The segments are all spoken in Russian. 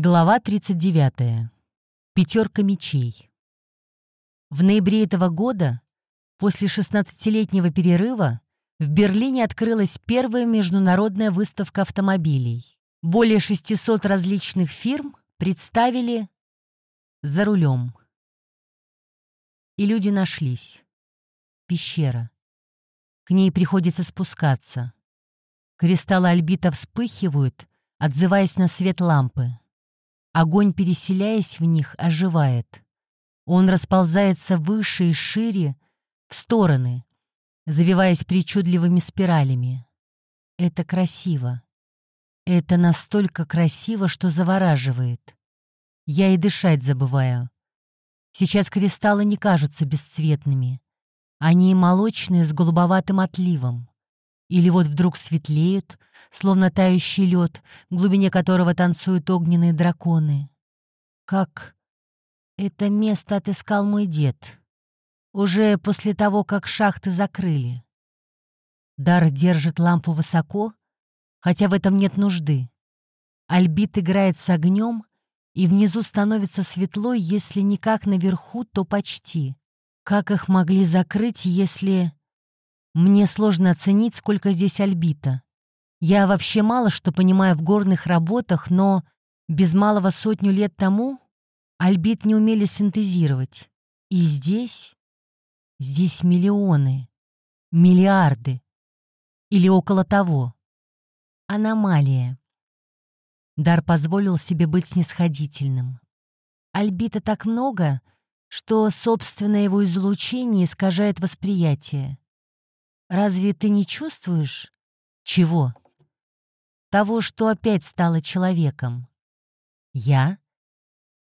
Глава 39. Пятерка мечей. В ноябре этого года, после 16-летнего перерыва, в Берлине открылась первая международная выставка автомобилей. Более 600 различных фирм представили «За рулем». И люди нашлись. Пещера. К ней приходится спускаться. Кристаллы альбита вспыхивают, отзываясь на свет лампы. Огонь, переселяясь в них, оживает. Он расползается выше и шире, в стороны, завиваясь причудливыми спиралями. Это красиво. Это настолько красиво, что завораживает. Я и дышать забываю. Сейчас кристаллы не кажутся бесцветными. Они молочные с голубоватым отливом. Или вот вдруг светлеют, словно тающий лед, в глубине которого танцуют огненные драконы. Как это место отыскал мой дед. Уже после того, как шахты закрыли. Дар держит лампу высоко, хотя в этом нет нужды. Альбит играет с огнем, и внизу становится светло, если не как наверху, то почти. Как их могли закрыть, если... Мне сложно оценить, сколько здесь альбита. Я вообще мало что понимаю в горных работах, но без малого сотню лет тому альбит не умели синтезировать. И здесь... Здесь миллионы, миллиарды. Или около того. Аномалия. Дар позволил себе быть снисходительным. Альбита так много, что собственное его излучение искажает восприятие. Разве ты не чувствуешь? Чего? Того, что опять стала человеком. Я?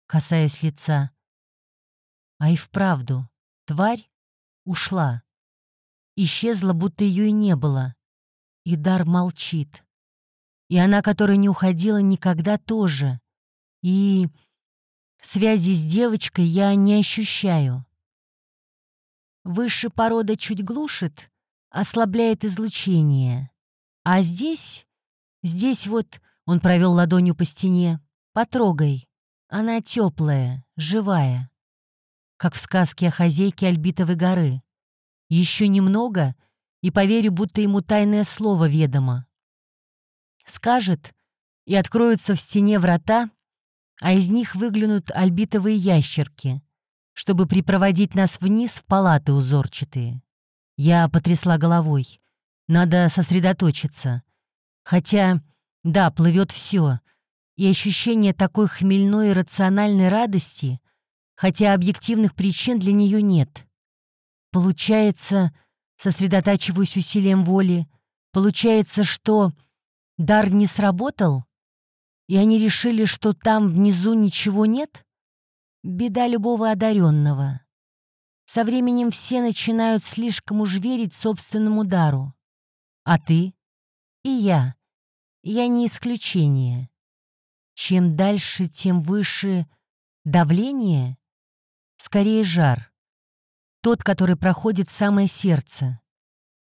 Касаясь лица. А и вправду, тварь ушла. Исчезла, будто ее и не было. И дар молчит. И она, которая не уходила никогда, тоже. И связи с девочкой я не ощущаю. Выше порода чуть глушит, ослабляет излучение. А здесь, здесь вот, он провел ладонью по стене, потрогай. Она теплая, живая. Как в сказке о хозяйке Альбитовой горы. Еще немного, и поверю, будто ему тайное слово ведомо. Скажет, и откроются в стене врата, а из них выглянут альбитовые ящерки, чтобы припроводить нас вниз в палаты узорчатые. Я потрясла головой. Надо сосредоточиться. Хотя, да, плывет все. И ощущение такой хмельной и рациональной радости, хотя объективных причин для нее нет. Получается, сосредотачиваюсь усилием воли, получается, что дар не сработал, и они решили, что там внизу ничего нет? Беда любого одаренного. Со временем все начинают слишком уж верить собственному дару. А ты? И я. Я не исключение. Чем дальше, тем выше давление, скорее жар. Тот, который проходит самое сердце.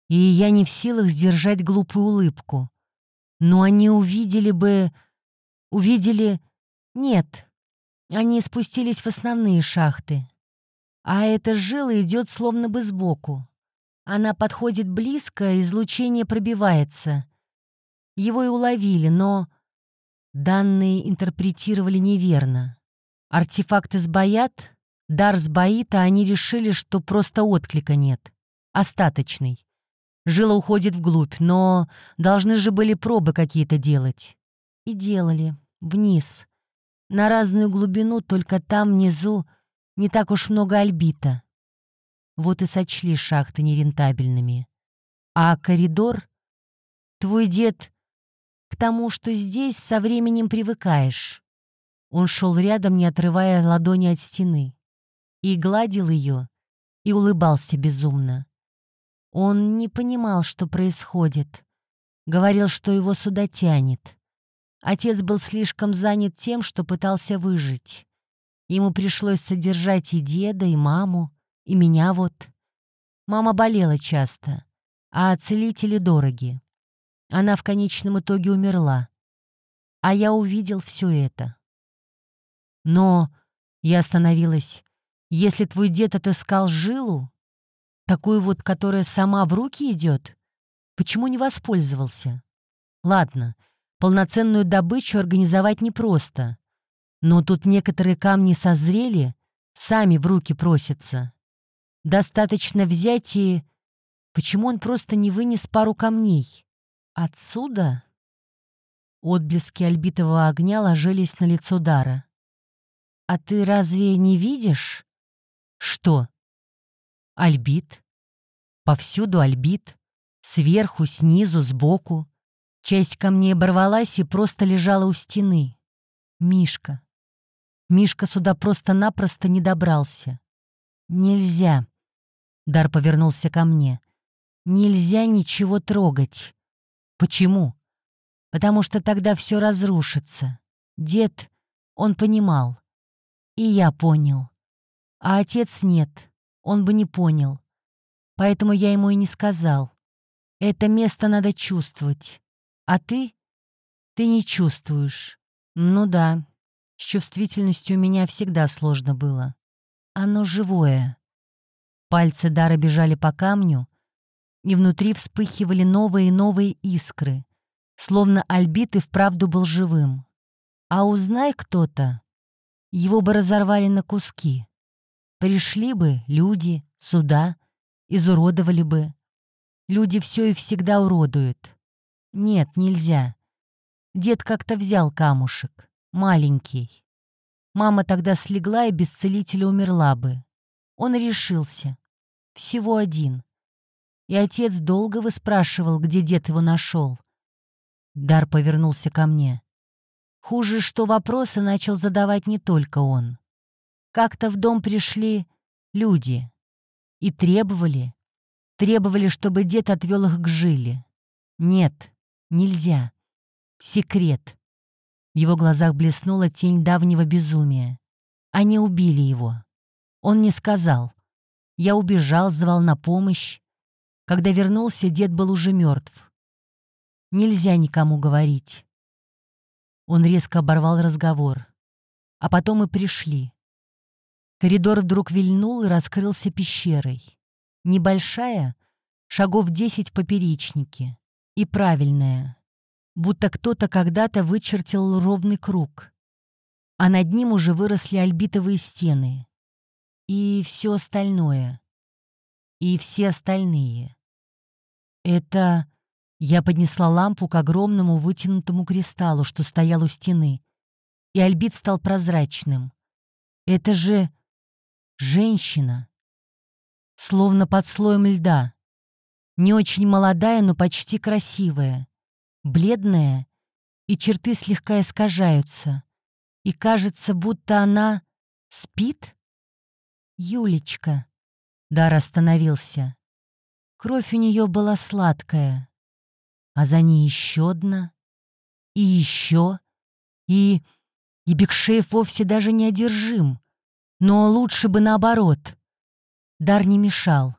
И я не в силах сдержать глупую улыбку. Но они увидели бы... Увидели... Нет. Они спустились в основные шахты. А эта жила идет словно бы сбоку. Она подходит близко, излучение пробивается. Его и уловили, но данные интерпретировали неверно. Артефакты сбоят, дар сбоит, а они решили, что просто отклика нет. Остаточный. Жила уходит вглубь, но должны же были пробы какие-то делать. И делали. Вниз. На разную глубину, только там внизу не так уж много альбита. Вот и сочли шахты нерентабельными. А коридор? Твой дед к тому, что здесь со временем привыкаешь. Он шел рядом, не отрывая ладони от стены. И гладил ее, и улыбался безумно. Он не понимал, что происходит. Говорил, что его сюда тянет. Отец был слишком занят тем, что пытался выжить. Ему пришлось содержать и деда, и маму, и меня вот. Мама болела часто, а целители дороги. Она в конечном итоге умерла. А я увидел все это. Но я остановилась. Если твой дед отыскал жилу, такую вот, которая сама в руки идет, почему не воспользовался? Ладно, полноценную добычу организовать непросто. Но тут некоторые камни созрели, сами в руки просятся. Достаточно взять и... Почему он просто не вынес пару камней? Отсюда? Отблески альбитового огня ложились на лицо Дара. «А ты разве не видишь?» «Что?» «Альбит. Повсюду альбит. Сверху, снизу, сбоку. Часть камней оборвалась и просто лежала у стены. Мишка. Мишка сюда просто-напросто не добрался. Нельзя. Дар повернулся ко мне. Нельзя ничего трогать. Почему? Потому что тогда все разрушится. Дед, он понимал. И я понял. А отец нет, он бы не понял. Поэтому я ему и не сказал. Это место надо чувствовать. А ты? Ты не чувствуешь. Ну да, с чувствительностью у меня всегда сложно было. Оно живое. Пальцы Дара бежали по камню, и внутри вспыхивали новые и новые искры, словно Альбит и вправду был живым. А узнай кто-то, его бы разорвали на куски. Пришли бы люди, сюда, изуродовали бы. Люди все и всегда уродуют. Нет, нельзя. Дед как-то взял камушек, маленький. Мама тогда слегла и без целителя умерла бы. Он решился. Всего один. И отец долго выспрашивал, где дед его нашел. Дар повернулся ко мне. Хуже, что вопросы начал задавать не только он. Как-то в дом пришли люди и требовали, требовали, чтобы дед отвел их к жиле. Нет, нельзя. Секрет. В его глазах блеснула тень давнего безумия. Они убили его. Он не сказал. Я убежал, звал на помощь. Когда вернулся, дед был уже мертв. Нельзя никому говорить. Он резко оборвал разговор. А потом и пришли. Коридор вдруг вильнул и раскрылся пещерой. Небольшая, шагов десять в поперечнике. И правильная. Будто кто-то когда-то вычертил ровный круг. А над ним уже выросли альбитовые стены. И все остальное. И все остальные. Это... Я поднесла лампу к огромному вытянутому кристаллу, что стоял у стены. И альбит стал прозрачным. Это же... женщина. Словно под слоем льда. Не очень молодая, но почти красивая. Бледная, и черты слегка искажаются. И кажется, будто она спит. Юлечка. Дар остановился. Кровь у нее была сладкая. А за ней еще одна. И еще. И... И Бекшеев вовсе даже не одержим. Но лучше бы наоборот. Дар не мешал.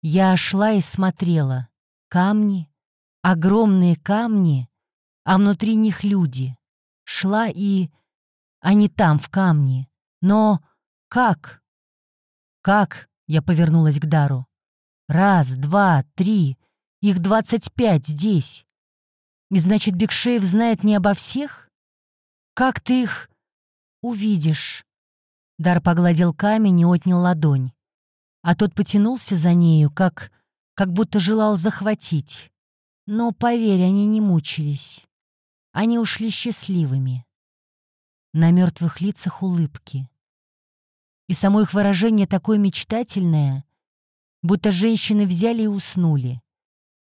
Я шла и смотрела. Камни, огромные камни, а внутри них люди. Шла и... Они там, в камне. Но как? «Как?» — я повернулась к Дару. «Раз, два, три. Их двадцать пять здесь. И значит, Бекшеев знает не обо всех? Как ты их увидишь?» Дар погладил камень и отнял ладонь. А тот потянулся за нею, как, как будто желал захватить. Но, поверь, они не мучились. Они ушли счастливыми. На мертвых лицах улыбки. И само их выражение такое мечтательное, будто женщины взяли и уснули.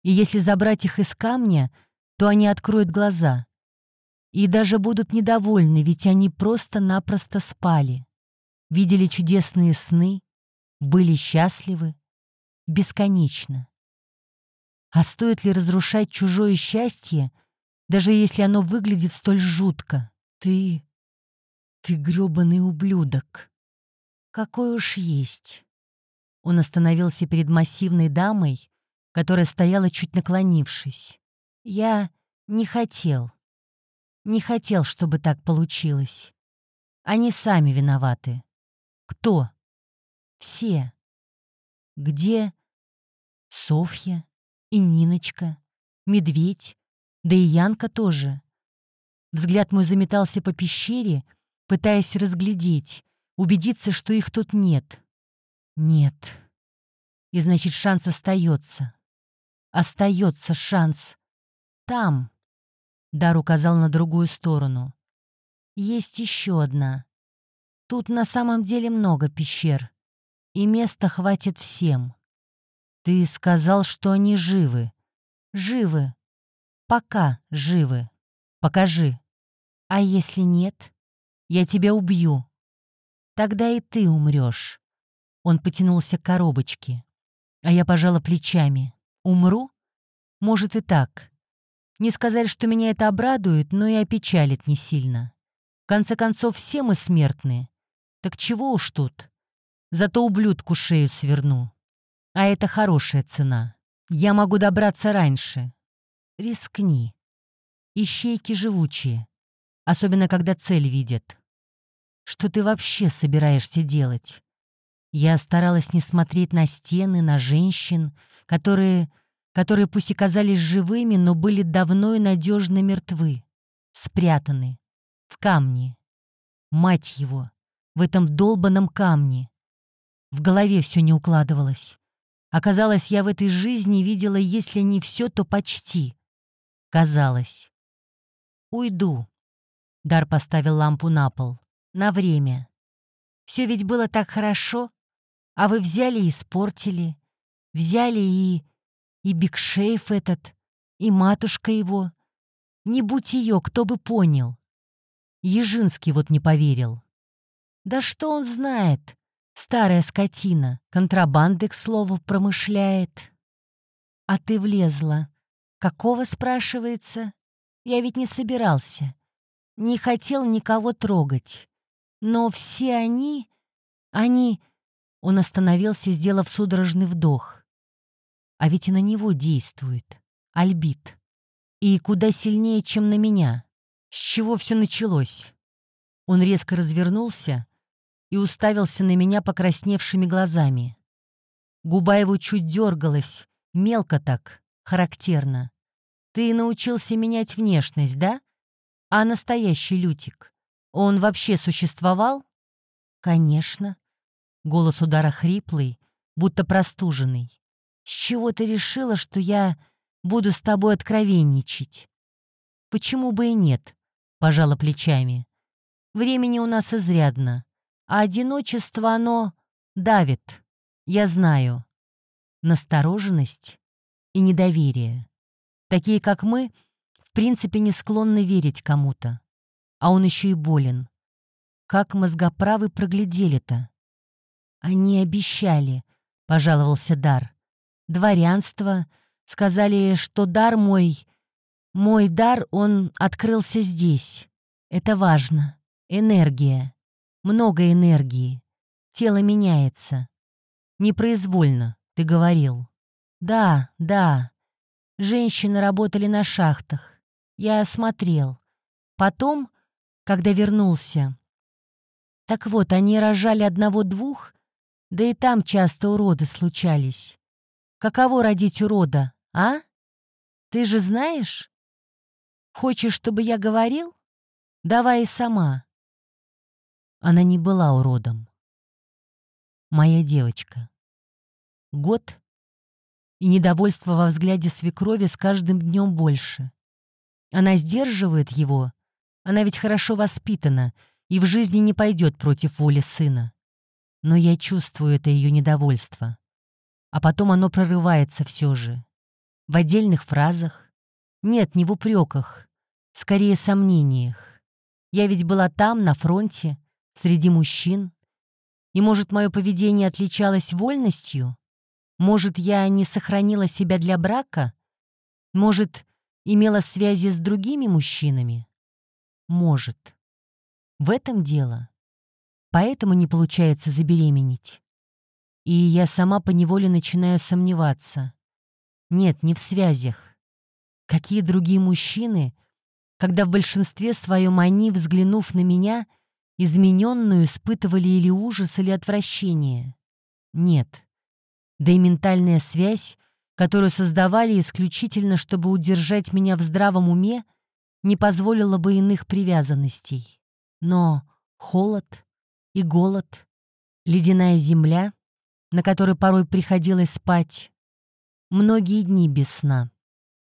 И если забрать их из камня, то они откроют глаза. И даже будут недовольны, ведь они просто-напросто спали. Видели чудесные сны, были счастливы. Бесконечно. А стоит ли разрушать чужое счастье, даже если оно выглядит столь жутко? Ты... ты грёбаный ублюдок. Какой уж есть. Он остановился перед массивной дамой, которая стояла чуть наклонившись. Я не хотел. Не хотел, чтобы так получилось. Они сами виноваты. Кто? Все. Где Софья и Ниночка, Медведь, да и Янка тоже? Взгляд мой заметался по пещере, пытаясь разглядеть, убедиться, что их тут нет. Нет. И значит, шанс остается. Остается шанс. Там. Дар указал на другую сторону. Есть еще одна. Тут на самом деле много пещер. И места хватит всем. Ты сказал, что они живы. Живы. Пока живы. Покажи. А если нет, я тебя убью. Тогда и ты умрешь. Он потянулся к коробочке. А я пожала плечами. Умру? Может и так. Не сказали, что меня это обрадует, но и опечалит не сильно. В конце концов, все мы смертные. Так чего уж тут? Зато ублюдку шею сверну. А это хорошая цена. Я могу добраться раньше. Рискни. Ищейки живучие. Особенно, когда цель видят. Что ты вообще собираешься делать? Я старалась не смотреть на стены, на женщин, которые, которые пусть и казались живыми, но были давно и надежно мертвы, спрятаны, в камне. Мать его, в этом долбанном камне. В голове все не укладывалось. Оказалось, я в этой жизни видела, если не все, то почти. Казалось. «Уйду», — Дар поставил лампу на пол. «На время. Все ведь было так хорошо, а вы взяли и испортили. Взяли и... и бигшейф этот, и матушка его. Не будь ее, кто бы понял. Ежинский вот не поверил. Да что он знает? Старая скотина, контрабанды, к слову, промышляет. А ты влезла. Какого, спрашивается? Я ведь не собирался. Не хотел никого трогать. Но все они... Они... Он остановился, сделав судорожный вдох. А ведь и на него действует. Альбит. И куда сильнее, чем на меня. С чего все началось? Он резко развернулся и уставился на меня покрасневшими глазами. Губа его чуть дергалась, мелко так, характерно. «Ты научился менять внешность, да? А настоящий Лютик, он вообще существовал?» «Конечно». Голос удара хриплый, будто простуженный. «С чего ты решила, что я буду с тобой откровенничать?» «Почему бы и нет?» — пожала плечами. «Времени у нас изрядно, а одиночество оно давит, я знаю. Настороженность и недоверие. Такие, как мы, в принципе не склонны верить кому-то. А он еще и болен. Как мозгоправы проглядели-то? Они обещали, — пожаловался Дар. Дворянство. Сказали, что дар мой мой дар, он открылся здесь. Это важно. Энергия. Много энергии. Тело меняется. Непроизвольно, ты говорил. Да, да. Женщины работали на шахтах. Я осмотрел. Потом, когда вернулся... Так вот, они рожали одного-двух, да и там часто уроды случались. Каково родить урода, а? Ты же знаешь? Хочешь, чтобы я говорил? Давай и сама. Она не была уродом. Моя девочка. Год, и недовольство во взгляде свекрови с каждым днем больше. Она сдерживает его, она ведь хорошо воспитана и в жизни не пойдет против воли сына. Но я чувствую это ее недовольство. А потом оно прорывается все же. В отдельных фразах. Нет, не в упреках, скорее сомнениях. Я ведь была там, на фронте, среди мужчин. И, может, мое поведение отличалось вольностью? Может, я не сохранила себя для брака? Может, имела связи с другими мужчинами? Может. В этом дело. Поэтому не получается забеременеть. И я сама поневоле начинаю сомневаться. Нет, не в связях. Какие другие мужчины — когда в большинстве своем они, взглянув на меня, измененную, испытывали или ужас, или отвращение. Нет. Да и ментальная связь, которую создавали исключительно, чтобы удержать меня в здравом уме, не позволила бы иных привязанностей. Но холод и голод, ледяная земля, на которой порой приходилось спать, многие дни без сна,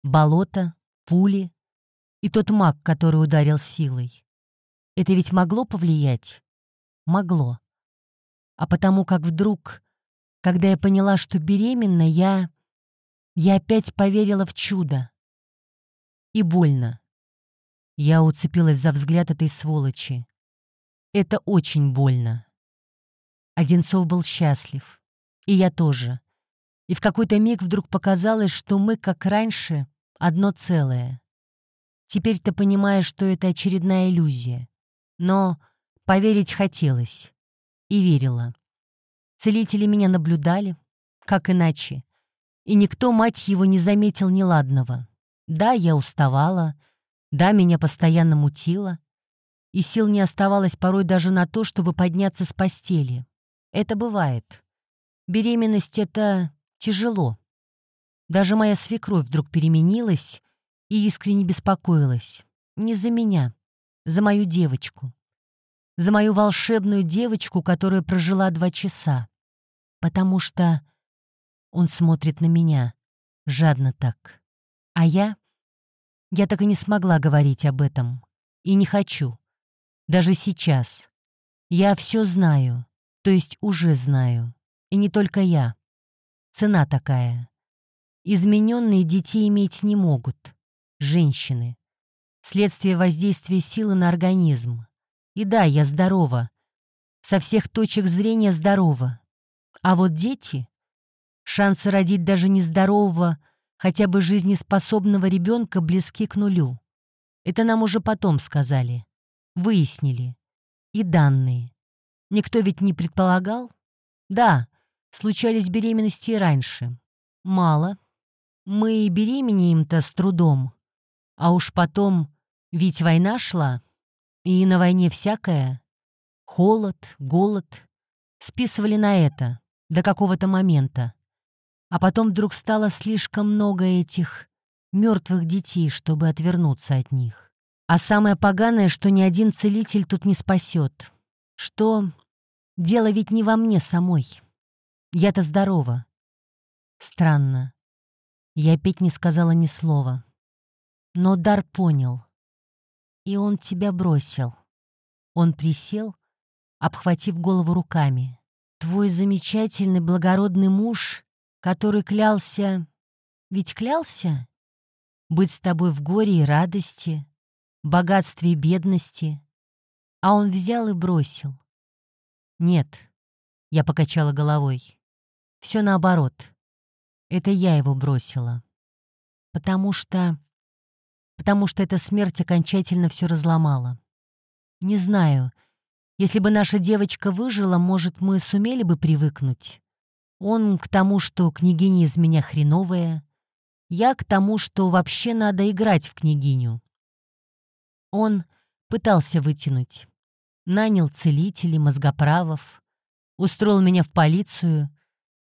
болото, пули и тот маг, который ударил силой. Это ведь могло повлиять? Могло. А потому как вдруг, когда я поняла, что беременна, я... Я опять поверила в чудо. И больно. Я уцепилась за взгляд этой сволочи. Это очень больно. Одинцов был счастлив. И я тоже. И в какой-то миг вдруг показалось, что мы, как раньше, одно целое. Теперь ты понимаешь, что это очередная иллюзия. Но поверить хотелось. И верила. Целители меня наблюдали, как иначе. И никто, мать его, не заметил неладного. Да, я уставала, да, меня постоянно мутило, и сил не оставалось порой даже на то, чтобы подняться с постели. Это бывает. Беременность — это тяжело. Даже моя свекровь вдруг переменилась и искренне беспокоилась. Не за меня, за мою девочку. За мою волшебную девочку, которая прожила два часа. Потому что он смотрит на меня, жадно так. А я... Я так и не смогла говорить об этом. И не хочу. Даже сейчас. Я все знаю, то есть уже знаю. И не только я. Цена такая. Измененные детей иметь не могут. Женщины. Следствие воздействия силы на организм. И да, я здорова. Со всех точек зрения здорова. А вот дети... Шансы родить даже нездорового, хотя бы жизнеспособного ребенка близки к нулю. Это нам уже потом сказали. Выяснили. И данные. Никто ведь не предполагал? Да, случались беременности и раньше. Мало. Мы и беременеем-то с трудом. А уж потом, ведь война шла, и на войне всякое. Холод, голод. Списывали на это до какого-то момента. А потом вдруг стало слишком много этих мертвых детей, чтобы отвернуться от них. А самое поганое, что ни один целитель тут не спасет. Что дело ведь не во мне самой. Я-то здорова. Странно. Я опять не сказала ни слова. Но Дар понял. И он тебя бросил. Он присел, обхватив голову руками. Твой замечательный благородный муж, который клялся... Ведь клялся? Быть с тобой в горе и радости, богатстве и бедности. А он взял и бросил. Нет, я покачала головой. Все наоборот. Это я его бросила. Потому что... Потому что эта смерть окончательно все разломала. Не знаю, если бы наша девочка выжила, может, мы сумели бы привыкнуть. Он к тому, что княгиня из меня хреновая. Я к тому, что вообще надо играть в княгиню. Он пытался вытянуть. Нанял целителей, мозгоправов, устроил меня в полицию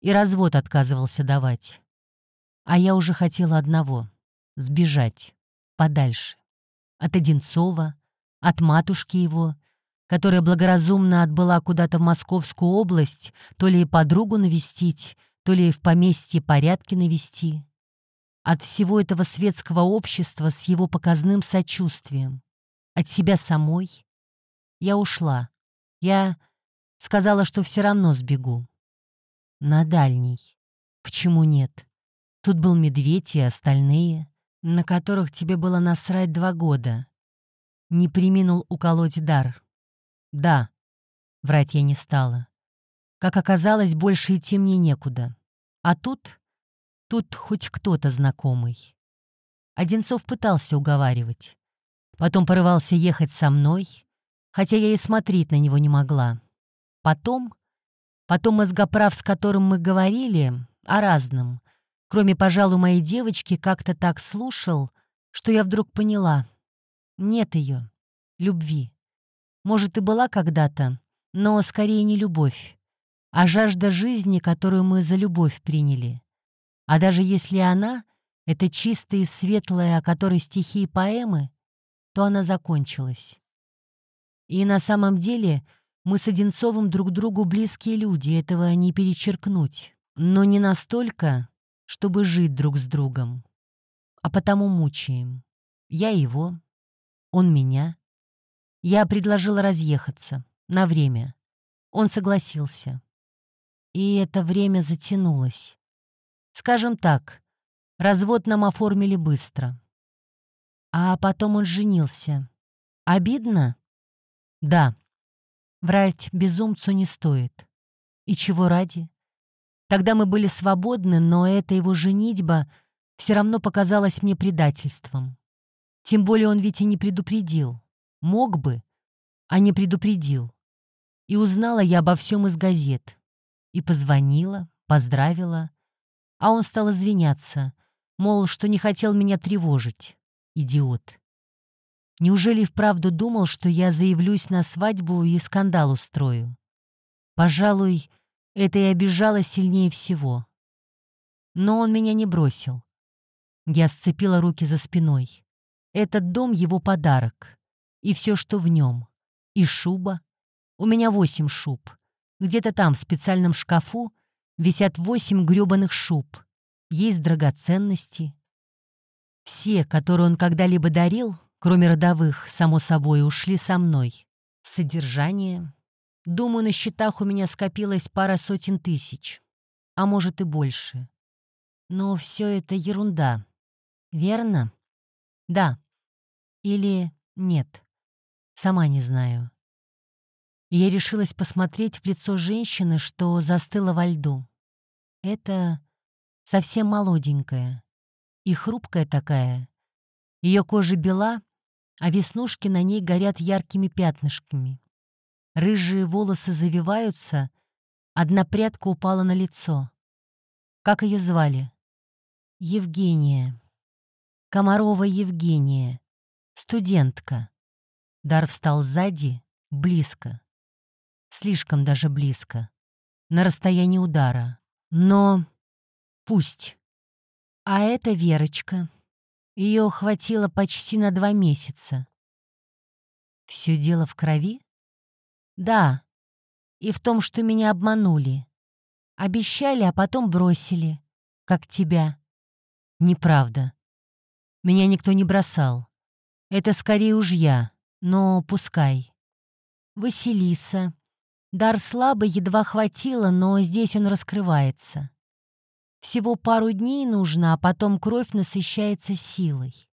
и развод отказывался давать. А я уже хотела одного — сбежать подальше. От Одинцова, от матушки его, которая благоразумно отбыла куда-то в Московскую область, то ли подругу навестить, то ли в поместье порядки навести. От всего этого светского общества с его показным сочувствием. От себя самой. Я ушла. Я сказала, что все равно сбегу. На дальний. Почему нет? Тут был медведь и остальные, на которых тебе было насрать два года. Не приминул уколоть дар. Да, врать я не стала. Как оказалось, больше идти мне некуда. А тут... Тут хоть кто-то знакомый. Одинцов пытался уговаривать. Потом порывался ехать со мной, хотя я и смотреть на него не могла. Потом... Потом мозгоправ, с которым мы говорили, о разном, кроме, пожалуй, моей девочки, как-то так слушал, что я вдруг поняла. Нет ее, любви. Может, и была когда-то, но скорее не любовь, а жажда жизни, которую мы за любовь приняли. А даже если она — это чистая и светлая, о которой стихи и поэмы, то она закончилась. И на самом деле мы с Одинцовым друг другу близкие люди, этого не перечеркнуть. Но не настолько, чтобы жить друг с другом. А потому мучаем. Я его, он меня. Я предложила разъехаться. На время. Он согласился. И это время затянулось. Скажем так, развод нам оформили быстро. А потом он женился. Обидно? Да. Врать безумцу не стоит. И чего ради? Тогда мы были свободны, но эта его женитьба все равно показалась мне предательством. Тем более он ведь и не предупредил. Мог бы, а не предупредил. И узнала я обо всем из газет. И позвонила, поздравила. А он стал извиняться, мол, что не хотел меня тревожить. Идиот. Неужели вправду думал, что я заявлюсь на свадьбу и скандал устрою? Пожалуй, это и обижало сильнее всего. Но он меня не бросил. Я сцепила руки за спиной. Этот дом — его подарок. И все, что в нем. И шуба. У меня восемь шуб. Где-то там, в специальном шкафу, висят восемь грёбаных шуб. Есть драгоценности, все, которые он когда-либо дарил, кроме родовых, само собой, ушли со мной. Содержание. Думаю, на счетах у меня скопилось пара сотен тысяч. А может и больше. Но все это ерунда. Верно? Да. Или нет. Сама не знаю. Я решилась посмотреть в лицо женщины, что застыла во льду. Это совсем молоденькая и хрупкая такая. Ее кожа бела, а веснушки на ней горят яркими пятнышками. Рыжие волосы завиваются, одна прядка упала на лицо. Как ее звали? Евгения. Комарова Евгения. Студентка. Дар встал сзади, близко. Слишком даже близко. На расстоянии удара. Но пусть. А это Верочка. Ее хватило почти на два месяца. Все дело в крови? Да. И в том, что меня обманули. Обещали, а потом бросили. Как тебя. Неправда. Меня никто не бросал. Это скорее уж я, но пускай. Василиса. Дар слабый едва хватило, но здесь он раскрывается. Всего пару дней нужно, а потом кровь насыщается силой.